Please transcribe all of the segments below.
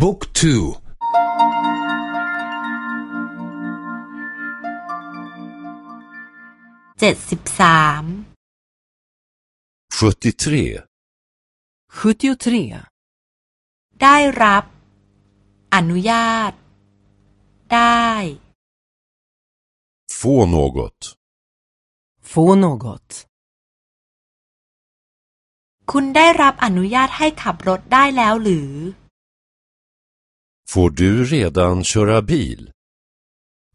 บุ๊กทูเจ็ดสิบสาม 73. 73. ได้รับ อนุญาต ได้ Få något. Få något. คุณได้รับอนุญาตให้ขับรถได้แล้วหรือ Får du redan köra bil?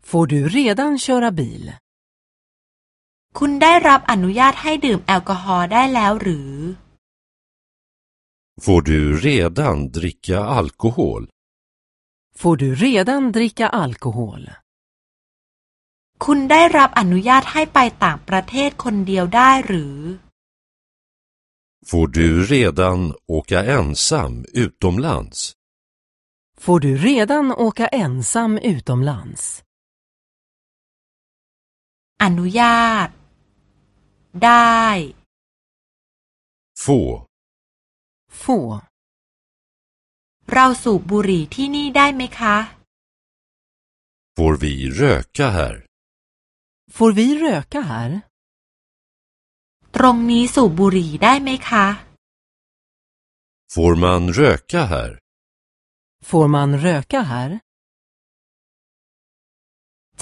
Får du redan köra bil? คุณได้รับอนุญาตให้ดื่มแอลกอฮอล์ได้แล้วหรือ Får du redan dricka alkohol? Får du redan dricka alkohol? คุณได้รับอนุญาตให้ไปต่างประเทศคนเดียวได้หรือ Får du redan åka ensam utomlands? Får du redan åka ensam utomlands? อนุญาต ได้ Få. Få. เราสูบบุหรี่ที่นี่ได้ไหมคะ Får vi röka här? Får vi röka här? ตรงนี้สูบบุหรี่ได้ไหมคะ Får man röka här? Får man röka här?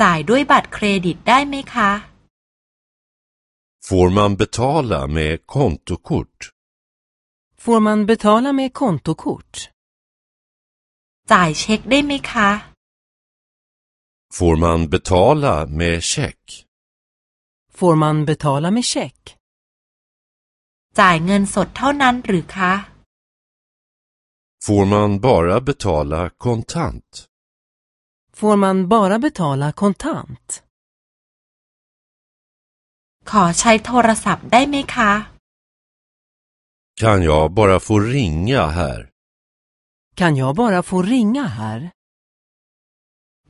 จ่ายด้วยบัตรเครดิตได้ไหมคะ Får man betala med kontokort? Får man betala med kontokort? จ่ายเช็คได้ไหมคะ Får man betala med check? Får man betala med check? จ่ายเงินสดเท่านั้นหรือคะ Får man bara betala kontant? Får man bara betala kontant? ขอใช้โทรศัพท์ได้ไหมคะ Kan jag bara få ringa här? Kan jag bara få ringa här?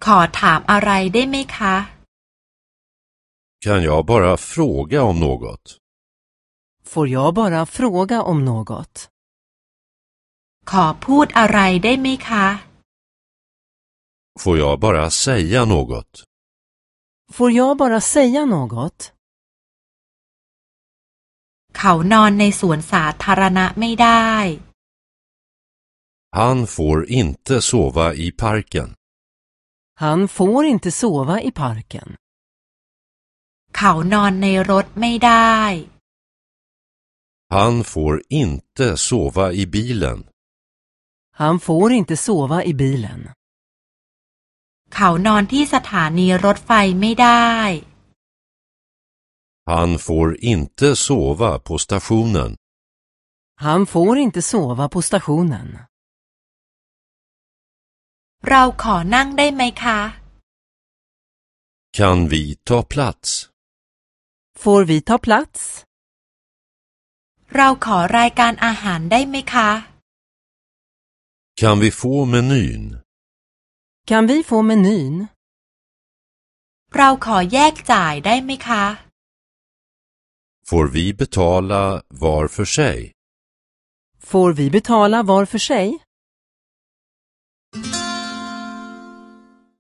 ขอถามอะไรได้ไหมคะ Kan jag bara fråga om något? Får jag bara fråga om något? ขอพูดอะไรได้ไหมคะ Får jag bara säga något? Får jag bara säga något? เขานอนในสวนสาธารณะไม่ได้ Han får inte sova i parken. Han får inte sova i parken. เขานอนในรถไม่ได้ Han får inte sova i bilen. Han får inte sova i bilen. เขานอนที่สถานีรถไฟไม่ได้ Han får inte sova på stationen. Han får inte sova på stationen. เราขอนั่งได้ไหมคะ Kan vi ta plats? Får vi ta plats? เราขอรายการอาหารได้ไหมคะ Kan vi få menyn? Kan vi få menyn? เราขอแยกจ่ายได้ไหมคะ Får vi betala var för sig? Får vi betala var för sig?